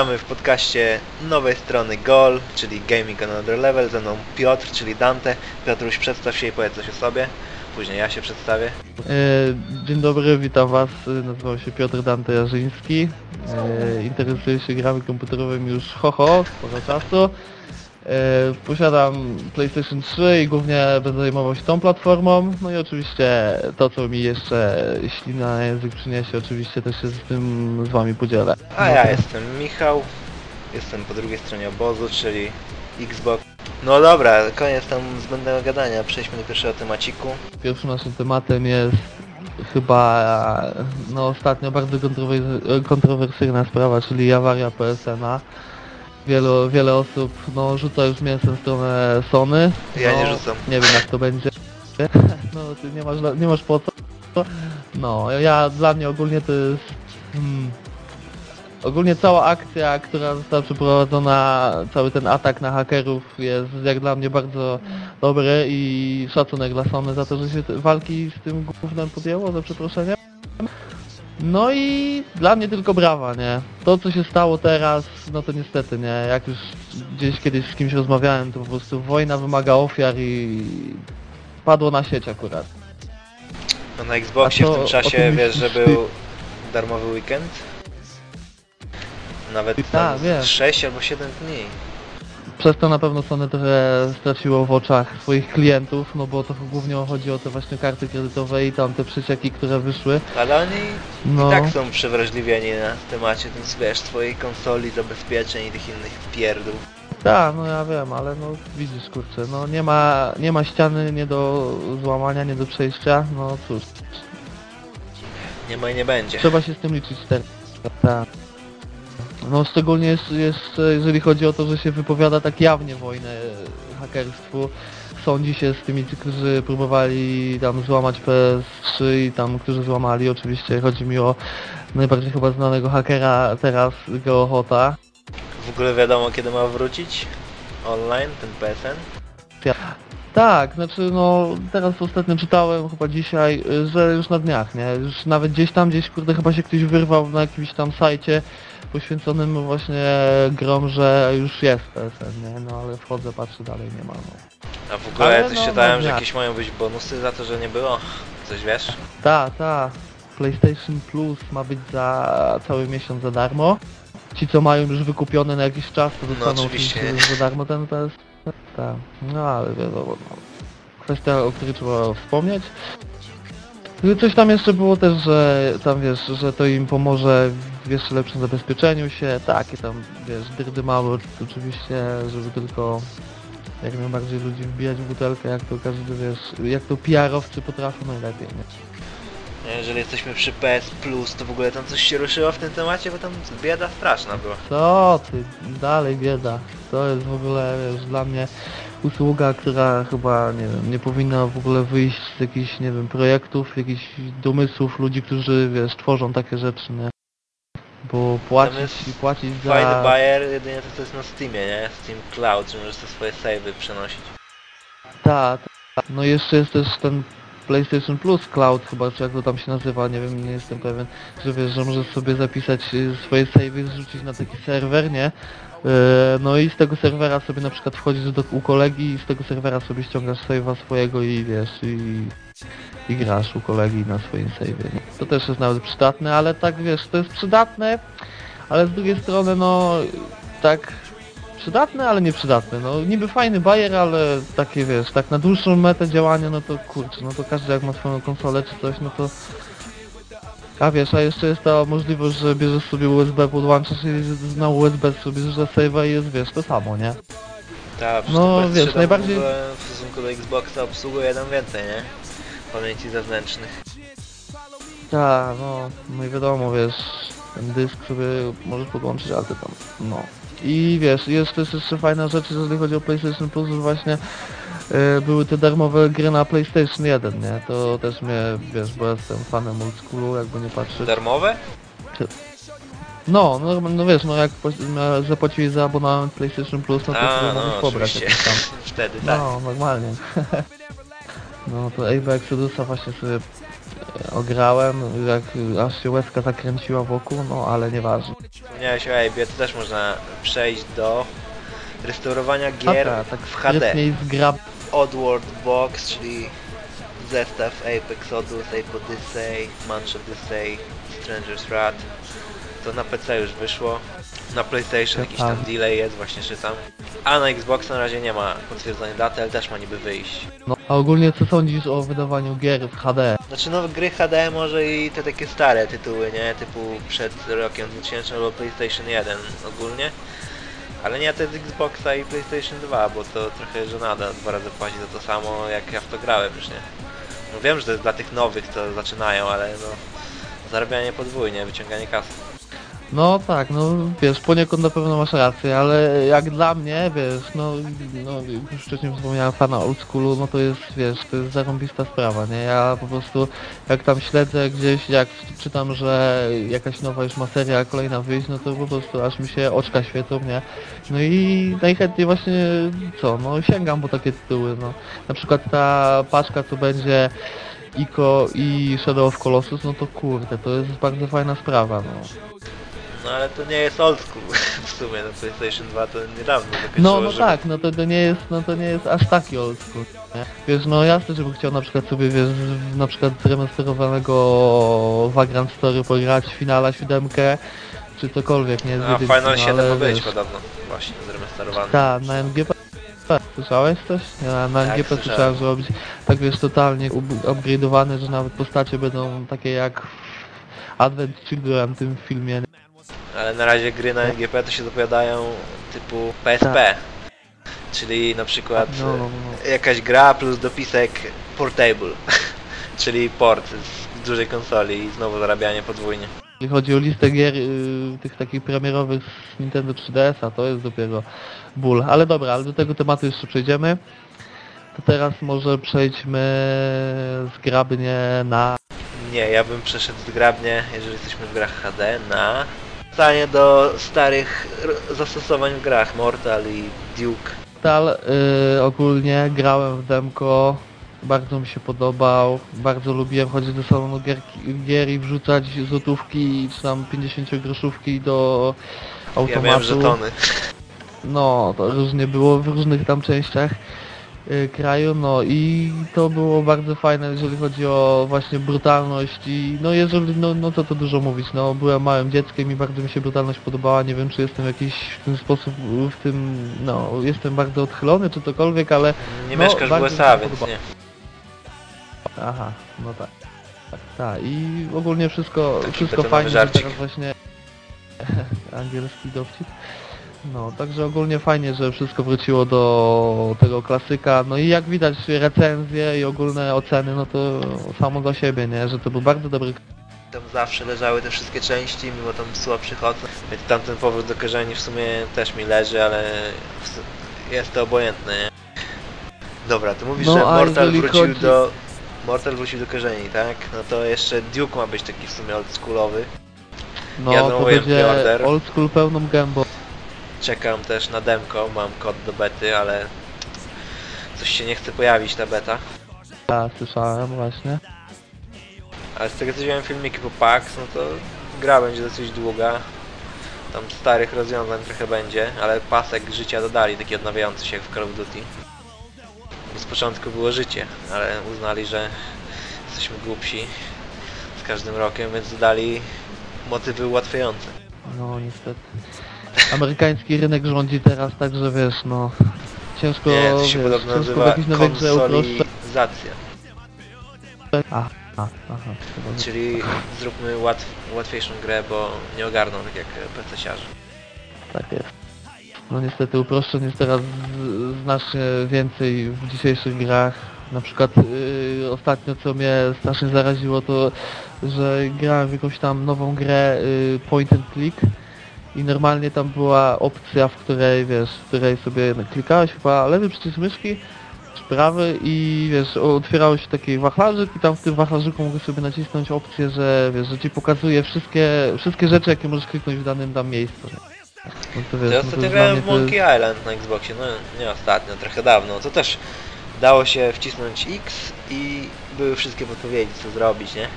Witamy w podcaście nowej strony GOL, czyli Gaming on Another Level. Ze mną Piotr, czyli Dante. Piotruś, przedstaw się i powiedz coś o sobie. Później ja się przedstawię. E, Dzień dobry, witam Was. Nazywam się Piotr Dante Jarzyński. E, Interesuję się grami komputerowymi już ho, ho sporo czasu. E, Posiadam PlayStation 3 i głównie będę zajmował się tą platformą. No i oczywiście to, co mi jeszcze ślina na język przyniesie, oczywiście też się z tym z Wami podzielę. A No ja to- jestem Michał. Jestem po drugiej stronie obozu, czyli Xbox. No dobra, koniec tam zbędnego gadania. Przejdźmy do pierwszego temaciku. Pierwszym naszym tematem jest chyba no ostatnio bardzo kontrower- kontrowersyjna sprawa, czyli awaria PSN-a. Wielu, wiele osób no, rzuca już mięsem w stronę Sony. Ja no, nie rzucam. Nie wiem jak to będzie. No ty nie masz, nie masz po co. No ja dla mnie ogólnie to jest... Hmm, ogólnie cała akcja, która została przeprowadzona, cały ten atak na hakerów jest jak dla mnie bardzo dobry i szacunek dla Sony za to, że się walki z tym gównem podjęło, za przeproszeniem. No i dla mnie tylko brawa, nie? To co się stało teraz, no to niestety, nie? Jak już gdzieś kiedyś z kimś rozmawiałem, to po prostu wojna wymaga ofiar i padło na sieć akurat. No na Xboxie A w to tym czasie optymistycznie- wiesz, że był darmowy weekend. Nawet tam Tak, wiem. 6 albo 7 dni. Przez to na pewno Sony trochę straciło w oczach swoich klientów, no bo to głównie chodzi o te właśnie karty kredytowe i tam te przecieki, które wyszły. Ale oni No. i tak są przewrażliwieni na temacie, więc wiesz, swojej konsoli, zabezpieczeń i tych innych pierdół. Tak, no ja wiem, ale no widzisz kurczę, no nie ma, nie ma ściany nie do złamania, nie do przejścia, no cóż, Nie ma i nie będzie. trzeba się z tym liczyć teraz. Tak. No szczególnie jest, jest, jeżeli chodzi o to, że się wypowiada tak jawnie wojnę hakerstwu, sądzi się z tymi, którzy próbowali tam złamać PS3 i tam, którzy złamali, oczywiście chodzi mi o najbardziej chyba znanego hakera teraz, Geohota. W ogóle wiadomo kiedy ma wrócić online ten PSN? Tak, znaczy no teraz ostatnio czytałem chyba dzisiaj, że już na dniach, nie? Już nawet gdzieś tam, gdzieś kurde chyba się ktoś wyrwał na jakimś tam sajcie poświęconym właśnie grom, że już jest PSN, nie? No ale wchodzę, patrzę dalej nie ma, no. A w ogóle Ale ja też no, czytałem, no, że jak? jakieś mają być bonusy za to, że nie było. Coś wiesz? Ta, ta, PlayStation Plus ma być za cały miesiąc za darmo. Ci co mają już wykupione na jakiś czas, to dostaną oczywiście. oczywiście za darmo ten PS. Tak, no ale wiadomo, no. Kwestia, o której trzeba wspomnieć. No Coś tam jeszcze było też, że tam wiesz, że to im pomoże jeszcze lepszym zabezpieczeniu się, takie tam wiesz, dyrdy małe oczywiście, żeby tylko jak najbardziej ludzi wbijać w butelkę, jak to każdy wiesz, jak to PR-owcy potrafią najlepiej, nie? Jeżeli jesteśmy przy PS Plus, to w ogóle tam coś się ruszyło w tym temacie, bo tam bieda straszna była. Co ty, dalej bieda. To jest w ogóle wiesz, dla mnie usługa, która chyba nie wiem, nie powinna w ogóle wyjść z jakichś, nie wiem, projektów, jakichś domysłów ludzi, którzy wiesz, tworzą takie rzeczy, nie? Bo płacić jest i płacić Fajny za... buyer, jedynie to, to jest na Steamie, nie? Steam Cloud, że możesz te swoje savey przenosić. Tak, ta. no jeszcze jest też ten PlayStation Plus Cloud chyba, czy jak to tam się nazywa, nie wiem, nie jestem pewien, że wiesz, że możesz sobie zapisać y, swoje savey, zrzucić na taki serwer, nie? Yy, No i z tego serwera sobie na przykład wchodzisz do, u kolegi i z tego serwera sobie ściągasz save'a swojego i wiesz, i, i grasz u kolegi na swoim save'ie, nie? To też jest nawet przydatne, ale tak wiesz, to jest przydatne, ale z drugiej strony no tak przydatne, ale nieprzydatne. No niby fajny bajer, ale takie wiesz, tak na dłuższą metę działania, no to kurczę, no to każdy jak ma swoją konsolę czy coś, no to a wiesz, a jeszcze jest ta możliwość, że bierzesz sobie USB, podłączasz i na USB sobie bierzesz save'a i jest wiesz, to samo, nie? Ta, No, PS3 wiesz, najbardziej- w, stosunku do Xboxa obsługuje jeden więcej, nie? Pamięci zewnętrznych. Tak, no, no i wiadomo, wiesz, ten dysk sobie możesz podłączyć, ale ty tam, no. I wiesz, jest też jeszcze fajna rzecz, jeżeli chodzi o PlayStation Plus, że właśnie e, były te darmowe gry na PlayStation 1, nie? To też mnie, wiesz, bo jestem fanem oldschoolu, jakby nie patrzeć. Darmowe? No, no, no wiesz, no jak na- zapłaciłeś za abonament PlayStation Plus, no to A, sobie no, możesz pobrać oczywiście. jakieś tam. Wtedy tak. No, normalnie. No to Abe Exodusa właśnie sobie ograłem, jak aż się łezka zakręciła wokół, no ale nieważne. Wspomniałeś o Abe'ie, to też można przejść do restaurowania gier tak, tak w HD. zgrab... Oddworld Box, czyli zestaw Ape Exodus, Ape Odyssey, Munch Odyssey, Stranger's Wrath. To na PC już wyszło. Na PlayStation jakiś tam Tak. delay jest, właśnie czytam. A na Xbox na razie nie ma potwierdzonej daty, ale też ma niby wyjść. No, a ogólnie co sądzisz o wydawaniu gier w HD? Znaczy no gry HD może i te takie stare tytuły, nie? Typu przed rokiem 2000 albo PlayStation 1 ogólnie. Ale nie te z Xboxa i PlayStation 2, bo to trochę żenada dwa razy płacić za to samo jak ja w to grałem już, nie? No wiem, że to jest dla tych nowych, co zaczynają, ale no... Zarabianie podwójnie, wyciąganie kasy. No tak, no wiesz, poniekąd na pewno masz rację, ale jak dla mnie, wiesz, no, no już wcześniej wspomniałem fana oldschoolu, no to jest, wiesz, to jest zarąbista sprawa, nie? Ja po prostu, jak tam śledzę gdzieś, jak czytam, że jakaś nowa już ma seria kolejna wyjść, no to po prostu aż mi się oczka świecą, nie? No i najchętniej właśnie, co, no sięgam po takie tytuły, no. Na przykład ta paczka, co będzie Ico i Shadow of Colossus, no to kurde, to jest bardzo fajna sprawa, no. No ale to nie jest old school w sumie, no PlayStation 2 to niedawno zakończyło, No, no że- tak, no to, to nie jest, no to nie jest aż taki old school, nie? Wiesz, no jasne, żebym chciał na przykład sobie, wiesz, w- na przykład zremasterowanego Vagrant Story pograć, finala siódemkę, czy cokolwiek, nie? z A Final no, 7 ale ma być podobno, właśnie zremasterowany. Tak, na NGP. Słyszałeś coś? Ja na Tak, NGP słyszałem. że robić tak wiesz totalnie up- upgrade'owane, że nawet postacie będą takie jak w Advent Children tym filmie. nie? Ale na razie gry na NGP to się zapowiadają typu PSP. Czyli na przykład Tak. No, no, e, jakaś gra plus dopisek portable. Czyli port z dużej konsoli i znowu zarabianie podwójnie. Jeśli chodzi o listę gier y, tych takich premierowych z Nintendo 3DS-a, to jest dopiero ból. Ale dobra, ale do tego tematu jeszcze przejdziemy. To teraz może przejdźmy zgrabnie na... Nie, ja bym przeszedł zgrabnie, jeżeli jesteśmy w grach HD, na stanie do starych zastosowań w grach Mortal i Duke. Tal y, ogólnie grałem w demko, bardzo mi się podobał, bardzo lubiłem chodzić do salonu gier, gier i wrzucać złotówki czy tam 50 groszówki do Ja automatu. miałem żetony. No, to różnie było w różnych tam częściach kraju, no i to było bardzo fajne, jeżeli chodzi o właśnie brutalność i no jeżeli, no, no co to dużo mówić, no byłem małym dzieckiem i bardzo mi się brutalność podobała, nie wiem czy jestem jakiś w ten sposób, w tym, no jestem bardzo odchylony czy cokolwiek, ale Nie No, mieszkasz w USA, więc nie. aha, no tak, tak, tak i ogólnie wszystko, Taki wszystko fajnie, teraz właśnie angielski dowcip. No, także ogólnie fajnie, że wszystko wróciło do tego klasyka. No i jak widać recenzje i ogólne oceny, no to samo za siebie, nie? Że to był bardzo dobry Tam zawsze leżały te wszystkie części, mimo tam słabszych ocen. Więc tamten powrót do korzeni w sumie też mi leży, ale jest to obojętne, nie? Dobra, to mówisz, No, że Mortal wrócił chodzi- do... Mortal wrócił do korzeni, tak? No to jeszcze Duke ma być taki w sumie oldschoolowy. No, Ja to będzie preorder. old school pełną gębą. Czekam też na demko, mam kod do bety, ale coś się nie chce pojawić ta beta. Ja słyszałem właśnie. Ale z tego co widziałem filmiki po PAX, no to gra będzie dosyć długa. Tam starych rozwiązań trochę będzie, ale pasek życia dodali, taki odnawiający się jak w Call of Duty. Bo z początku było życie, ale uznali, że jesteśmy głupsi z każdym rokiem, więc dodali motywy ułatwiające. No niestety. Amerykański rynek rządzi teraz, także wiesz, no ciężko, Nie, to się wiesz, podobno ciężko w nazywa grze uproszczać. konsolizacja. A, a, aha. chyba nie. Czyli zróbmy łatw, łatwiejszą grę, bo nie ogarną tak jak PC-siarze. Tak jest. No niestety uproszczeń jest teraz z- znacznie więcej w dzisiejszych grach. Na przykład yy, ostatnio co mnie strasznie zaraziło to, że grałem w jakąś tam nową grę yy, point and click i normalnie tam była opcja, w której wiesz, w której sobie klikałeś chyba lewy przycisk myszki czy prawy i wiesz, otwierało się taki wachlarzyk i tam w tym wachlarzyku mogłeś sobie nacisnąć opcję, że wiesz, że ci pokazuje wszystkie, wszystkie rzeczy jakie możesz kliknąć w danym tam miejscu. No to wiesz, Ja no ostatnio dla grałem w to jest- Monkey Island na Xboxie, no nie ostatnio, trochę dawno, to też dało się wcisnąć X i były wszystkie podpowiedzi, co zrobić, nie?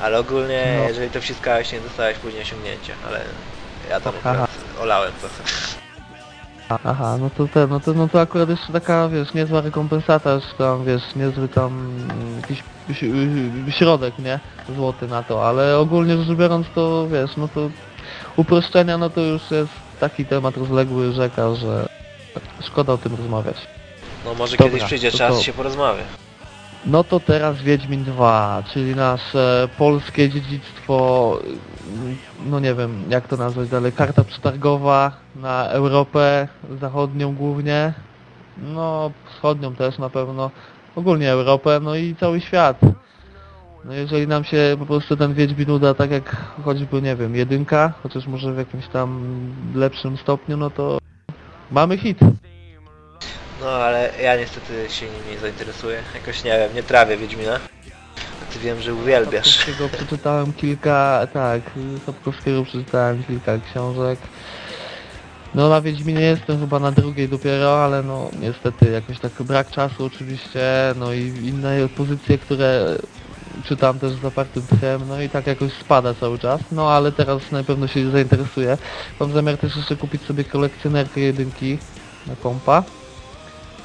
Ale ogólnie, No. jeżeli to wciskałeś, nie dostałeś później osiągnięcia, ale ja tam Aha. akurat olałem trochę. Aha, no to te, no to, no to akurat jeszcze taka, wiesz, niezła rekompensata, już tam, wiesz, niezły tam mm, jakiś ś- środek, nie? Złoty na to, ale ogólnie rzecz biorąc to, wiesz, no to uproszczenia, no to już jest taki temat rozległy rzeka, że szkoda o tym rozmawiać. No może Dobra, kiedyś przyjdzie to czas to- i się porozmawia. No to teraz Wiedźmin 2, czyli nasze polskie dziedzictwo, no nie wiem jak to nazwać dalej, karta przetargowa na Europę Zachodnią głównie, no wschodnią też na pewno, ogólnie Europę, no i cały świat. No jeżeli nam się po prostu ten Wiedźmin uda tak jak choćby, nie wiem, jedynka, chociaż może w jakimś tam lepszym stopniu, no to mamy hit. No ale ja niestety się nim nie zainteresuję. Jakoś nie wiem, nie trawię Wiedźmina. A ty wiem, że uwielbiasz. Sapkowskiego przeczytałem kilka, tak, Sapkowskiego przeczytałem kilka książek. No na Wiedźminie jestem chyba na drugiej dopiero, ale no niestety jakoś tak brak czasu oczywiście, no i inne pozycje, które czytam też z zapartym tchem, no i tak jakoś spada cały czas, no ale teraz na pewno się zainteresuję. Mam zamiar też jeszcze kupić sobie kolekcjonerkę jedynki na kompa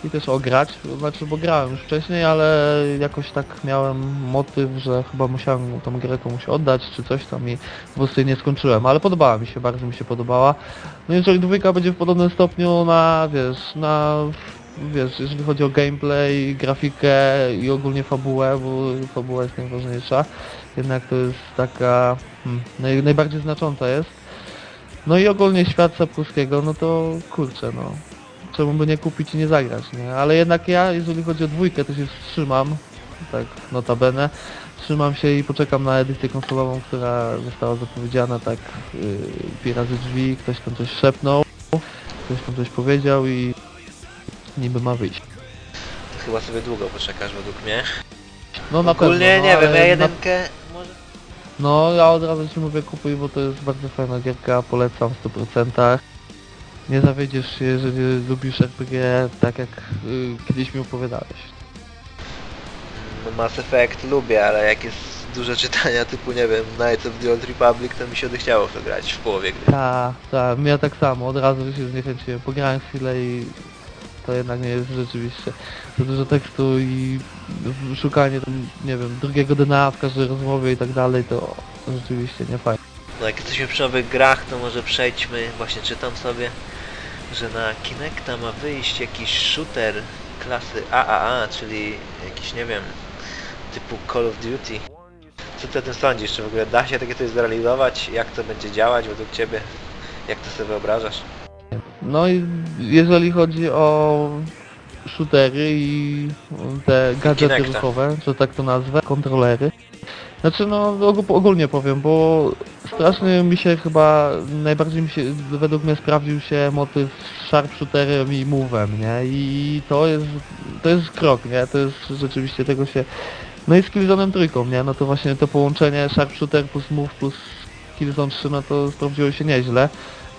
i też ograć, znaczy bo grałem już wcześniej, ale jakoś tak miałem motyw, że chyba musiałem tą grę komuś oddać czy coś tam i po prostu jej nie skończyłem, ale podobała mi się, bardzo mi się podobała. No jeżeli dwójka będzie w podobnym stopniu na, wiesz, na, wiesz, jeżeli chodzi o gameplay, grafikę i ogólnie fabułę, bo fabuła jest najważniejsza, jednak to jest taka, hmm, naj, najbardziej znacząca jest. No i ogólnie świat Sapkowskiego, no to kurczę, no czemu by nie kupić i nie zagrać, nie? Ale jednak ja, jeżeli chodzi o dwójkę, to się wstrzymam, tak notabene, trzymam się i poczekam na edycję konsolową, która została zapowiedziana tak yy, pi razy drzwi, ktoś tam coś szepnął, ktoś tam coś powiedział i niby ma wyjść. Chyba sobie długo poczekasz według mnie. No na Ogólnie pewno, no, nie wiem, ale ja na- jedynkę może... No ja od razu ci mówię kupuj, bo to jest bardzo fajna gierka, polecam w 100%. Nie zawiedziesz się, jeżeli lubisz RPG tak jak yy, kiedyś mi opowiadałeś. No Mass Effect lubię, ale jak jest duże czytania typu, nie wiem, Knights of the Old Republic, to mi się odechciało w to grać w połowie gry. Tak, tak, ja tak samo, od razu się zniechęciłem. Pograłem chwilę i to jednak nie jest rzeczywiście za dużo tekstu i szukanie tam, nie wiem, drugiego DNA w każdej rozmowie i tak dalej, to rzeczywiście nie fajnie. No jak jesteśmy przy nowych grach, to może przejdźmy, właśnie czytam sobie, że na Kinecta ma wyjść jakiś shooter klasy AAA, czyli jakiś, nie wiem, typu Call of Duty. Co ty o tym sądzisz? Czy w ogóle da się takie coś zrealizować? Jak to będzie działać według ciebie? Jak to sobie wyobrażasz? No i jeżeli chodzi o shootery i te gadżety Kinecta. ruchowe, że tak to nazwę, kontrolery. Znaczy no og- ogólnie powiem, bo strasznie mi się chyba, najbardziej mi się, według mnie sprawdził się motyw z sharpshooterem i move'em, nie? I to jest, to jest krok, nie? To jest rzeczywiście tego się, no i z Killzone'em trójką, nie? No to właśnie to połączenie sharpshooter plus move plus Killzone 3, no to sprawdziło się nieźle.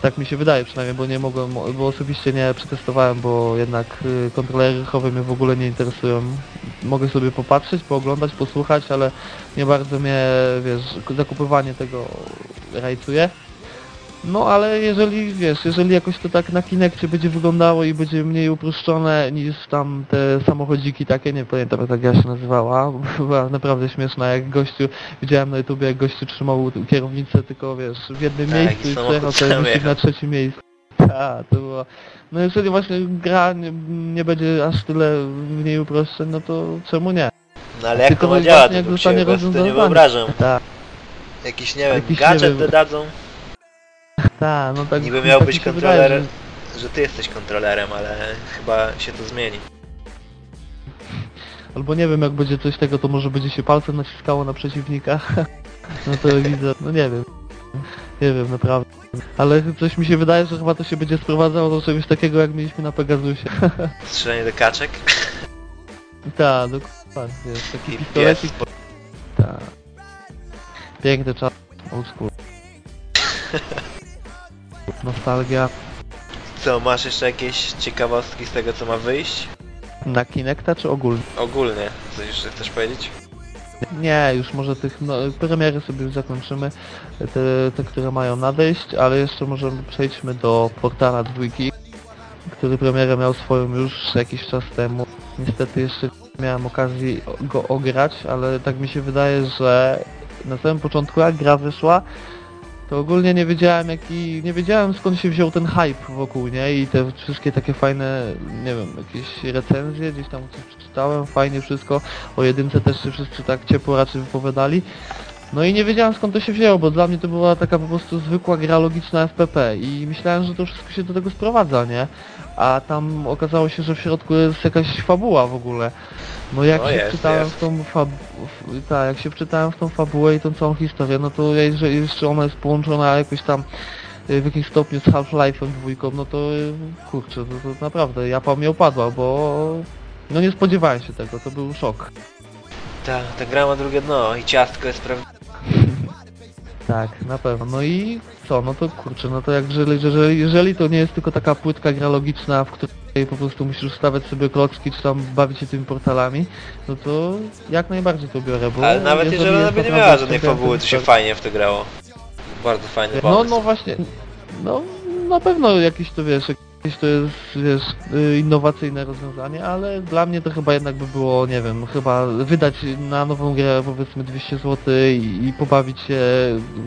Tak mi się wydaje przynajmniej, bo nie mogłem, bo osobiście nie przetestowałem, bo jednak y, kontrolery ruchowe mnie w ogóle nie interesują. Mogę sobie popatrzeć, pooglądać, posłuchać, ale nie bardzo mnie, wiesz, zakupywanie tego rajcuje. No ale jeżeli, wiesz, jeżeli jakoś to tak na Kinekcie będzie wyglądało i będzie mniej uproszczone niż tam te samochodziki takie, nie pamiętam jak gra się nazywała, była naprawdę śmieszna, jak gościu, widziałem na YouTubie jak gościu trzymał kierownicę tylko, wiesz, w jednym Tak, miejscu i przejechał sobie na trzecim miejscu. Tak, to było... No jeżeli właśnie gra nie, nie będzie aż tyle mniej uproszczeń, no to czemu nie? No ale jak Tylko to ma działać ja sobie to nie wyobrażam. Tak, Jakiś, nie wiem, Jakiś, nie gadżet wiem. dodadzą, tak, no tak Niby tak miał mi być kontroler, wydaje, że- że ty jesteś kontrolerem, ale chyba się to zmieni. Albo nie wiem, jak będzie coś tego, to może będzie się palcem naciskało na przeciwnika. No to widzę, no nie wiem. Nie wiem, naprawdę. Ale coś mi się wydaje, że chyba to się będzie sprowadzało do czegoś takiego, jak mieliśmy na Pegasusie. Strzelanie do kaczek Tak, dokładnie. Taki i pies. pistolecik. Tak. Piękny czas. Old school. Nostalgia. Co, masz jeszcze jakieś ciekawostki z tego, co ma wyjść? Na Kinecta czy ogólnie? Ogólnie, coś jeszcze chcesz powiedzieć? Nie, już może tych no, premiery sobie już zakończymy, te, te, które mają nadejść, ale jeszcze możemy przejdźmy do Portala dwójki, który premierę miał swoją już jakiś czas temu. Niestety jeszcze nie miałem okazji go ograć, ale tak mi się wydaje, że na samym początku jak gra wyszła, to ogólnie nie wiedziałem jaki, nie wiedziałem skąd się wziął ten hype wokół, nie? I te wszystkie takie fajne, nie wiem, jakieś recenzje, gdzieś tam coś przeczytałem, fajnie wszystko. O jedynce też się wszyscy tak ciepło raczej wypowiadali. No i nie wiedziałem skąd to się wzięło, bo dla mnie to była taka po prostu zwykła gra logiczna FPP i myślałem, że to wszystko się do tego sprowadza, nie? A tam okazało się, że w środku jest jakaś fabuła w ogóle. No jak No się jest, wczytałem jest. w tą fab... w- tak, jak się wczytałem w tą fabułę i tą całą historię, no to jeżeli jeszcze ona jest połączona jakoś tam y, w jakimś stopniu z Half-Life'em dwójką, no to y, kurczę, to, to naprawdę japa mnie opadła, bo no nie spodziewałem się tego, to był szok. Ta, ta gra ma drugie dno i ciastko jest prawda. Tak, na pewno. No i co, no to kurczę, no to jak jeżeli, jeżeli, jeżeli to nie jest tylko taka płytka gra logiczna, w której po prostu musisz stawiać sobie klocki, czy tam bawić się tymi portalami, no to jak najbardziej to biorę, bo... Ale nawet jeżeli ona by nie miała żadnej fabuły, to się fajnie w to grało. Bardzo fajny No, pomysł. no właśnie, no na pewno jakieś to wiesz, to jest, wiesz, y, innowacyjne rozwiązanie, ale dla mnie to chyba jednak by było, nie wiem, chyba wydać na nową grę powiedzmy 200 zł i, i pobawić się,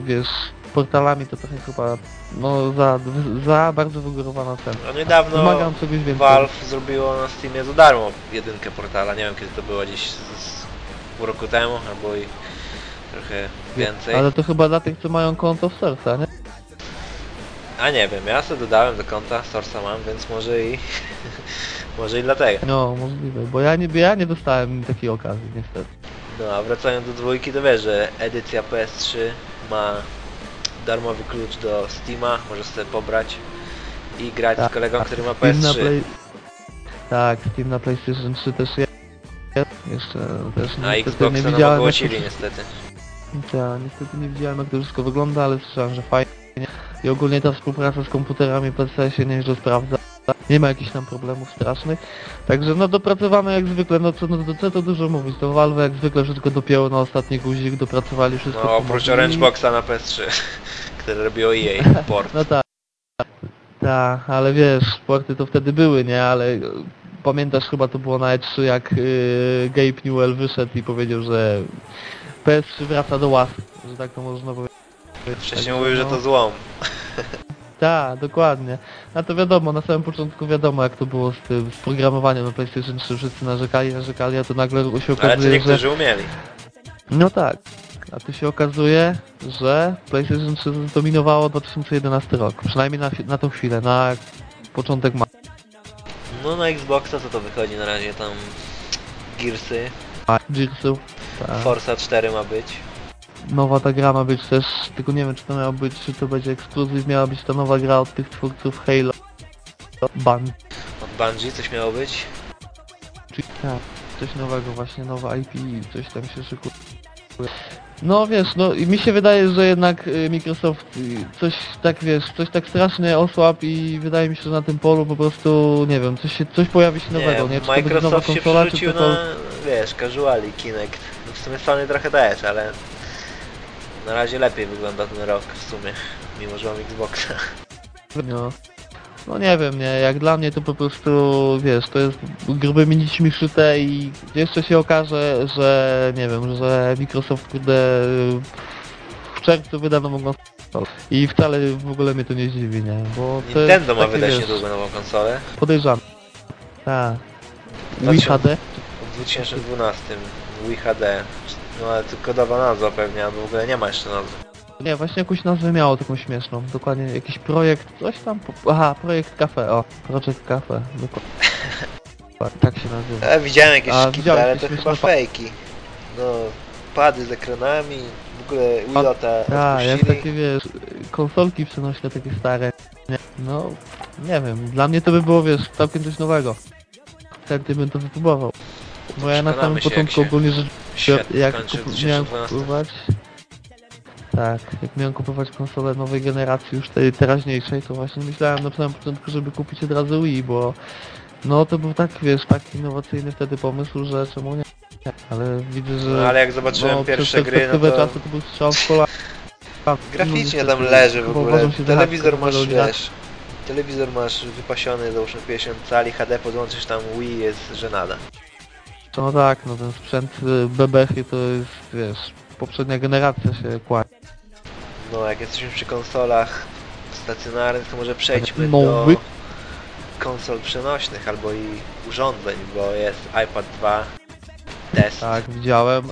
wiesz, portalami to trochę chyba, no za, za bardzo wygórowana cena. No niedawno Wymagam czegoś więcej. Valve zrobiło na Steamie za darmo jedynkę portala, nie wiem kiedy to było, gdzieś z, z pół roku temu, albo i trochę więcej. Ale to chyba dla tych, co mają konto w serca, nie? A nie wiem, ja sobie dodałem do konta, Source'a mam, więc może i... może i dlatego. No, możliwe, bo ja nie, ja nie dostałem takiej okazji, niestety. No a wracając do dwójki, to wiesz, że edycja PS3 ma darmowy klucz do Steama, możesz sobie pobrać i grać z Tak, kolegą, który ma Steam na PS3. Play... Tak, Steam na PlayStation 3 też jest. Jeszcze też A Xboxa nie nam widziałem ogłosili niestety. tak, niestety nie widziałem jak to wszystko wygląda, ale słyszałem, że fajnie. I ogólnie ta współpraca z komputerami PC się nieźle sprawdza. Nie ma jakichś tam problemów strasznych. Także no dopracowano jak zwykle, no co, no, to, co to dużo mówić, to Valve jak zwykle wszystko dopięło na ostatni guzik, dopracowali wszystko. No oprócz mogli. Orange Boxa na PS3, które robiło EA port. No tak. Tak, ale wiesz, sporty to wtedy były, nie? Ale e, pamiętasz chyba to było na E3 jak yy, Gabe Newell wyszedł i powiedział, że PS3 wraca do łask, że tak to można powiedzieć. Wcześniej mówił, że no, to złom. Tak, dokładnie. A to wiadomo, na samym początku wiadomo jak to było z tym, z programowaniem na PlayStation 3, wszyscy narzekali, narzekali, a to nagle się Ale to okazuje, że... niektórzy umieli. No tak. A tu się okazuje, że PlayStation 3 zdominowało 2011 rok. Przynajmniej na, na tą chwilę, na początek ma. No na Xboxa co to wychodzi na razie tam Gearsy, Gearsów. Tak. Forza 4 ma być. Nowa ta gra ma być też, tylko nie wiem czy to miała być, czy to będzie ekskluzyw, miała być ta nowa gra od tych twórców Halo. Band. Od Bungie coś miało być. Czy tak, coś nowego właśnie, nowa IP, coś tam się szykuje. No wiesz, no i mi się wydaje, że jednak y, Microsoft y, coś tak wiesz, coś tak strasznie osłabł i wydaje mi się, że na tym polu po prostu, nie wiem, coś się, coś pojawi się nowego, nie? Czy to będzie nowa Microsoft się konsola, czy przerzucił to... na, wiesz, casuali Kinect. No w sumie Sony trochę też, ale na razie lepiej wygląda ten rok w sumie, mimo że mam Xboxa. No. no nie wiem, nie, jak dla mnie to po prostu, wiesz, to jest grubymi nićmi szyte i jeszcze się okaże, że, nie wiem, że Microsoft, kurde, w czerwcu wyda nową konsolę. I wcale w ogóle mnie to nie zdziwi, nie, bo to Nintendo ma wydać wiesz, niedługo nową konsolę. podejrzane. Tak. Znaczy- Wii HD? W 2012 Wii HD. No ale to kodowa nazwa pewnie, albo w ogóle nie ma jeszcze nazwy. Nie, właśnie jakąś nazwę miało taką śmieszną. Dokładnie jakiś projekt, coś tam. po- Aha, projekt Cafe, o. Projekt Cafe, dokładnie. Tak się nazywa. Ja widziałem jakieś A szkice, ale to chyba fejki. No, pady z ekranami, w ogóle Willota Tak, jak takie wiesz, konsolki przenośne takie stare. Nie, no, nie wiem, dla mnie to by było wiesz, całkiem coś nowego. Chętnie bym to wypróbował. Bo ja na samym początku ogólnie rzecz Świat jak kończy w kup, miałem 2012. kupować. Tak, jak miałem kupować konsolę nowej generacji, już tej teraźniejszej, to właśnie myślałem na samym początku, żeby kupić od razu Wii, bo No to był tak, wiesz, taki innowacyjny wtedy pomysł, że czemu nie? Ale widzę, że... No ale jak zobaczyłem no, pierwsze przez gry, no perspektywę to czasu to był strzał w kolano. graficznie tam leży w ogóle. Telewizor masz, wiesz, telewizor masz wypasiony, załóżmy 50 cali, HD podłączysz tam Wii, jest żenada. No tak, no ten sprzęt bebechy to jest, wiesz, poprzednia generacja się kładzie. No jak jesteśmy przy konsolach stacjonarnych, to może przejdźmy Nowy. do konsol przenośnych albo i urządzeń, bo jest iPad 2 test. Tak, widziałem,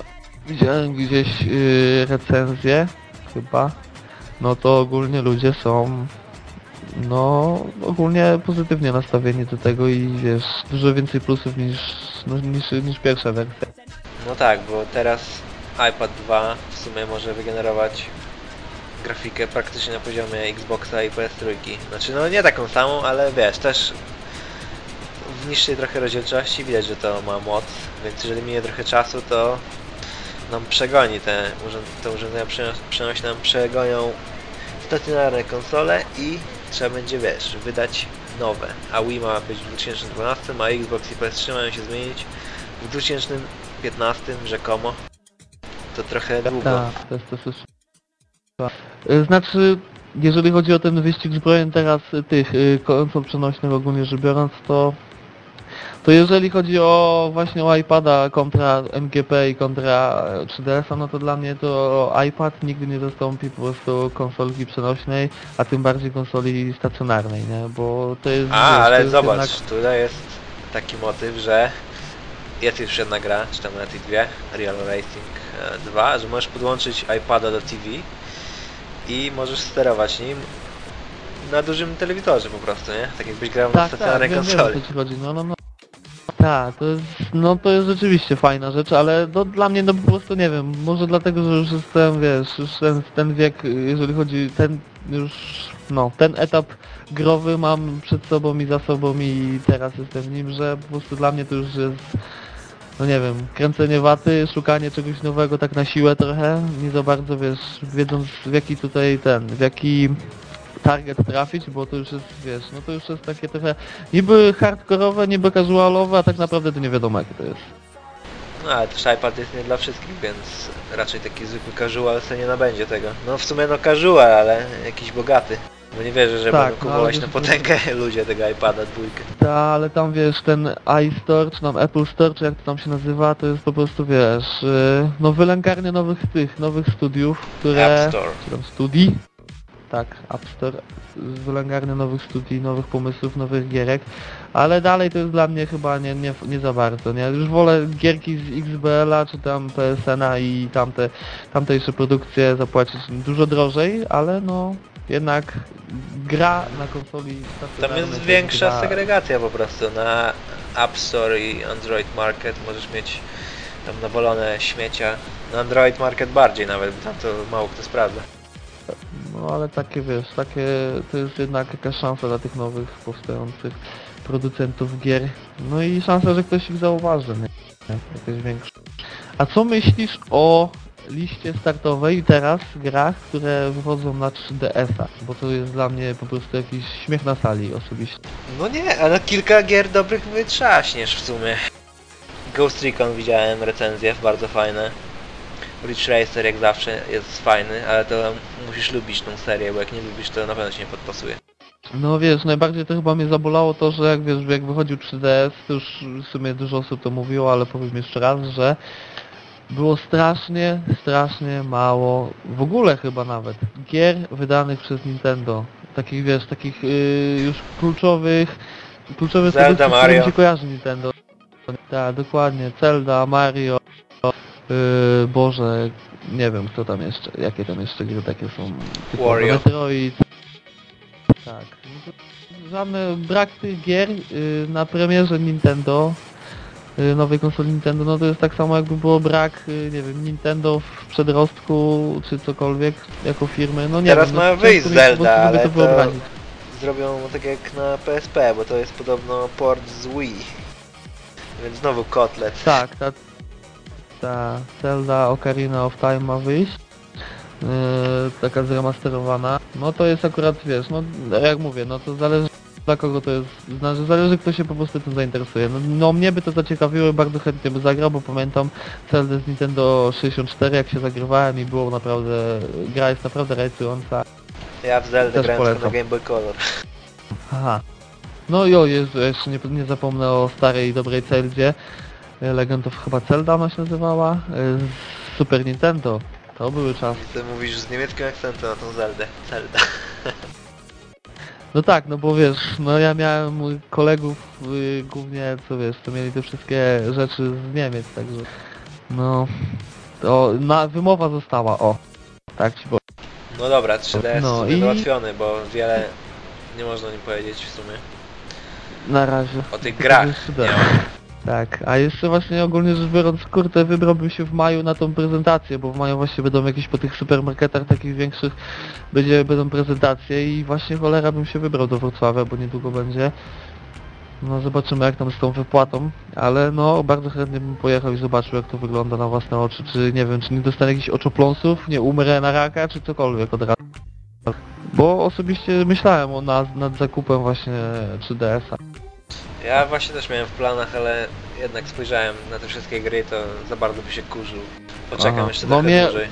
widziałem gdzieś yy, recenzję, chyba. No to ogólnie ludzie są, no, ogólnie pozytywnie nastawieni do tego i wiesz, dużo więcej plusów niż, no, niż, niż pierwsza wersja. No tak, bo teraz iPad 2 w sumie może wygenerować grafikę praktycznie na poziomie Xboxa i PS3. Znaczy no nie taką samą, ale wiesz, też w niższej trochę rozdzielczości widać, że to ma moc, więc jeżeli minie trochę czasu, to nam przegoni te, te urządzenia przeno- przenośne, nam przegonią stacjonarne konsole i trzeba będzie, wiesz, wydać nowe. A Wii ma być w 2012, a Xbox i PS3 mają się zmienić w 2015 rzekomo. To trochę długo. Tak, to jest to Y, Znaczy, jeżeli chodzi o ten wyścig zbrojeń teraz tych y, konsol przenośnych ogólnie rzecz biorąc, to to jeżeli chodzi o właśnie o iPada kontra MGP i kontra e, 3DS-a, no to dla mnie to iPad nigdy nie zastąpi po prostu konsolki przenośnej, a tym bardziej konsoli stacjonarnej, nie? Bo to jest... wiesz, A, to ale jest zobacz, jednak- tutaj jest taki motyw, że jest już jedna gra, czy tam nawet i dwie, Real Racing e, 2, że możesz podłączyć iPada do TV i możesz sterować nim na dużym telewizorze po prostu, nie? Tak jakbyś grał na Tak, tak, stacjonarnej wiem, wiem o konsoli. co ci chodzi, no, no, no. Tak, to jest, no to jest rzeczywiście fajna rzecz, ale no, dla mnie no po prostu nie wiem, może dlatego, że już jestem, wiesz, już ten, ten wiek, jeżeli chodzi, ten już, no, ten etap growy mam przed sobą i za sobą i teraz jestem w nim, że po prostu dla mnie to już jest, no nie wiem, kręcenie waty, szukanie czegoś nowego tak na siłę trochę, nie za bardzo, wiesz, wiedząc w jaki tutaj ten, w jaki target trafić, bo to już jest, wiesz, no to już jest takie trochę niby hardkorowe, niby casualowe, a tak naprawdę to nie wiadomo jakie to jest. No ale też iPad jest nie dla wszystkich, więc raczej taki zwykły casual sobie nie nabędzie tego. No w sumie no casual, ale jakiś bogaty. Bo nie wierzę, że Tak, będą no, kupować ale na to- potęgę ludzie tego iPada dwójkę. Ta, ale tam wiesz, ten iStore, czy tam Apple Store, czy jak to tam się nazywa, to jest po prostu, wiesz, yy, no wylęgarnia nowych tych, nowych studiów, które... App Store. czy tam studii. Tak, App Store, wylęgarnia nowych studii, nowych pomysłów, nowych gierek, ale dalej to jest dla mnie chyba nie, nie, nie za bardzo, nie? Już wolę gierki z XBL-a, czy tam PSN-a i tamte, tamtejsze produkcje zapłacić dużo drożej, ale no, jednak gra na konsoli Tam jest większa gra- segregacja po prostu. Na App Store i Android Market możesz mieć tam nawolone śmiecia. Na Android Market bardziej nawet, bo tam to mało kto sprawdza. No ale takie wiesz, takie to jest jednak jakaś szansa dla tych nowych powstających producentów gier. No i szansa, że ktoś ich zauważy, nie? Jakaś większa. A co myślisz o liście startowej teraz grach, które wychodzą na 3DS-a? Bo to jest dla mnie po prostu jakiś śmiech na sali osobiście. No nie, ale kilka gier dobrych wytrzaśniesz w sumie. Ghost Recon widziałem recenzje, bardzo fajne. Ridge Racer jak zawsze jest fajny, ale to musisz lubić tą serię, bo jak nie lubisz to na pewno się nie podpasuje. No wiesz, najbardziej to chyba mnie zabolało to, że jak wiesz, jak wychodził 3DS, to już w sumie dużo osób to mówiło, ale powiem jeszcze raz, że było strasznie, strasznie mało, w ogóle chyba nawet, gier wydanych przez Nintendo. Takich wiesz, takich yy, już kluczowych, kluczowych Zelda, z którymi Mario. się kojarzy Nintendo. Tak, dokładnie, Zelda, Mario, yy, Boże, nie wiem kto tam jeszcze, jakie tam jeszcze gry takie są. Wario. Metroid. Tak. Żadny brak tych gier yy, na premierze Nintendo, yy, nowej konsoli Nintendo, no to jest tak samo jakby było brak, yy, nie wiem, Nintendo w przedrostku, czy cokolwiek, jako firmy, no nie Teraz wiem. ma no, wyjść Zelda, ale to to-. Zrobią tak jak na PSP, bo to jest podobno port z Wii. Więc znowu kotlet. Tak, ta, ta Zelda Ocarina of Time ma wyjść. Yy, taka zremasterowana. No to jest akurat, wiesz, no jak mówię, no to zależy dla kogo to jest, znaczy zależy kto się po prostu tym zainteresuje. No, no mnie by to zaciekawiło, bardzo chętnie by zagrał, bo pamiętam Zelda z Nintendo 64 jak się zagrywałem i było naprawdę, gra jest naprawdę rajcująca. Ja w Zelda grałem na. Game Boy Color. Aha. No i o Jezu, jeszcze nie, nie zapomnę o starej dobrej Zeldzie. E, Legend of chyba Zelda ona się nazywała. Z Super Nintendo. To były czasy. Ty mówisz z niemieckim akcentem na tą Zeldę. Zelda. No tak, no bo wiesz, no ja miałem kolegów y, głównie, co wiesz, to mieli te wszystkie rzeczy z Niemiec, także no to na wymowa została, o. Tak ci powiem. No dobra, 3DS No i... załatwiony, bo wiele nie można nim powiedzieć w sumie. Na razie. O tych grach nie. Tak, a jeszcze właśnie ogólnie rzecz biorąc, kurde, wybrałbym się w maju na tą prezentację, bo w maju właśnie będą jakieś po tych supermarketach takich większych, będzie, będą prezentacje i właśnie cholera bym się wybrał do Wrocławia, bo niedługo będzie. No zobaczymy jak tam z tą wypłatą, ale no bardzo chętnie bym pojechał i zobaczył jak to wygląda na własne oczy, czy nie wiem, czy nie dostanę jakichś oczopląsów, nie umrę na raka, czy cokolwiek od razu. Bo osobiście myślałem o nad, nad zakupem właśnie 3DS-a. Ja właśnie też miałem w planach, ale jednak spojrzałem na te wszystkie gry, to za bardzo by się kurzył. Poczekam Aha. jeszcze No trochę mnie- dłużej.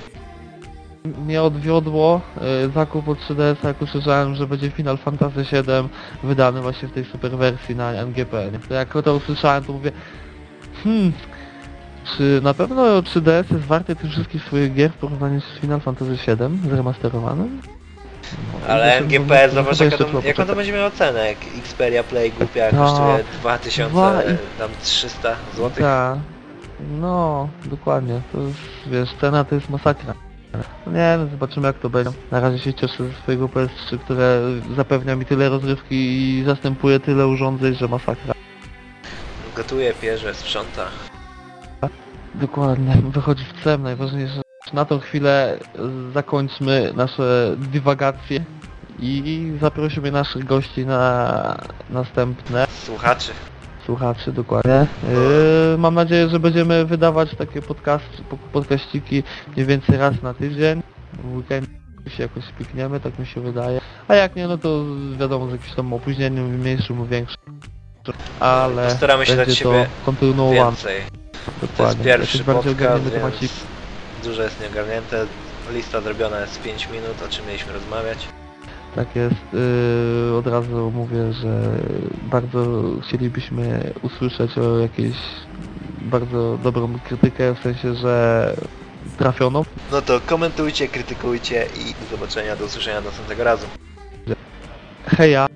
mnie odwiodło y, zakup od 3DS, jak usłyszałem, że będzie Final Fantasy VII wydany właśnie w tej super wersji na NGP. Nie? To jak to usłyszałem, to mówię, hmm, czy na pewno 3DS jest warte tych wszystkich swoich gier w porównaniu z Final Fantasy VII zremasterowanym? No, Ale no, zobacz jaką to, jaką będzie miało cenę, jak Xperia Play głupia No. kosztuje 2000, Dwa i- tam 300 zł. Tak, no, dokładnie, to jest, wiesz, cena to jest masakra. No nie, no zobaczymy jak to będzie. Na razie się cieszę ze swojego PS3, które zapewnia mi tyle rozrywki i zastępuje tyle urządzeń, że masakra. Gotuje, pierze, sprząta. Dokładnie, wychodzi w cem, najważniejsze. Na tą chwilę zakończmy nasze dywagacje i zaprosimy naszych gości na następne Słuchaczy. słuchaczy, dokładnie. Yy, mam nadzieję, że będziemy wydawać takie podcast, po- podcaściki mniej więcej raz na tydzień. W weekend się jakoś spikniemy, tak mi się wydaje. A jak nie, no to wiadomo, z jakimś tam opóźnieniem mniejszym lub większym. Ale Postaramy się będzie dać to siebie kontynuowane. Więcej. To jest Dokładnie. pierwszy bardziej podcast, temacik. więc dużo jest nieogarnięte. Lista zrobiona jest w 5 minut, o czym mieliśmy rozmawiać. Tak jest. Yy, od razu mówię, że bardzo chcielibyśmy usłyszeć o jakiejś bardzo dobrą krytykę, w sensie, że trafioną. No to komentujcie, krytykujcie i do zobaczenia, do usłyszenia następnego razu. Heja!